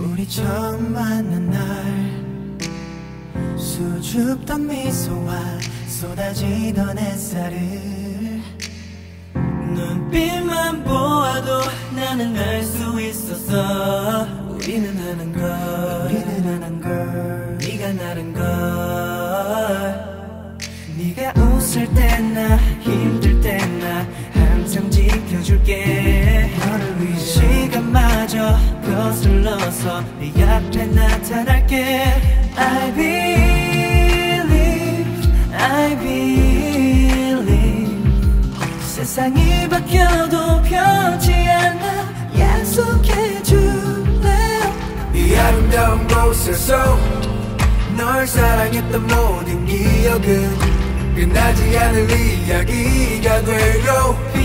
우리 처음 만난 날. 수줍던 미소와 쏟아지던 햇살을 눈빛만 보아도 나는 알 수 있었어. 우리는 하는 걸. 우리는 하는 걸. 네가 나른 걸. 네가 웃을 때나 힘 네 앞에 나타날게. I believe I believe. 세상이 바뀌어도 변치 않아 약속해줄래? 이 아름다운 곳에서 널 사랑했던 모든 기억은 끝나지 않을 이야기가 돼요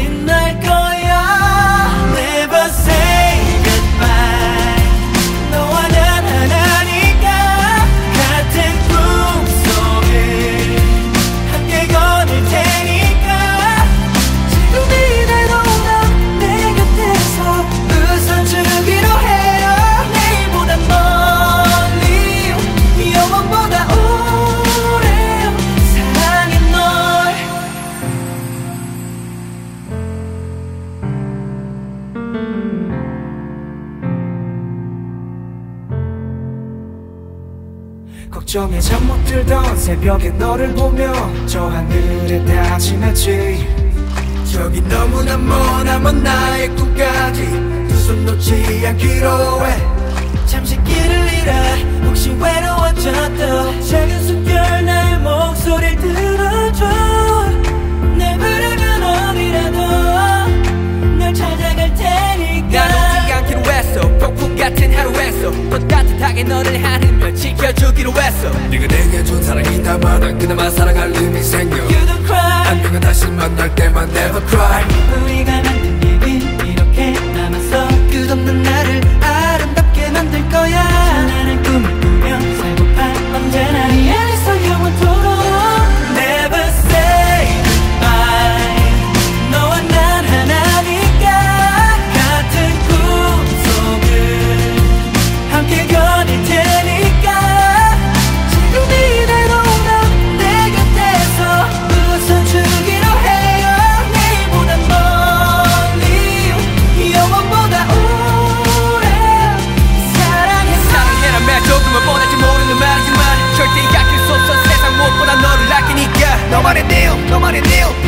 걱정에 잠 못 들던 새벽에 너를 보며 저 하늘에 다짐했지. 저기 너무나 머나먼 나의 꿈까지 두 손 놓지 않기로 해. 잠시 길을 잃어 혹시 외로워져 했어. 네가 내게 준 사랑이다만 난 그나마 사랑할 힘이 생겨. You don't cry. 안녕은 다시 만날 때만 never cry. 우리가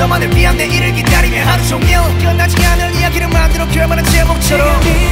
너만을 위한 내일을 기다리며 하루 종일 끝나지 않을 이야기를 만들어 결말은 제목처럼.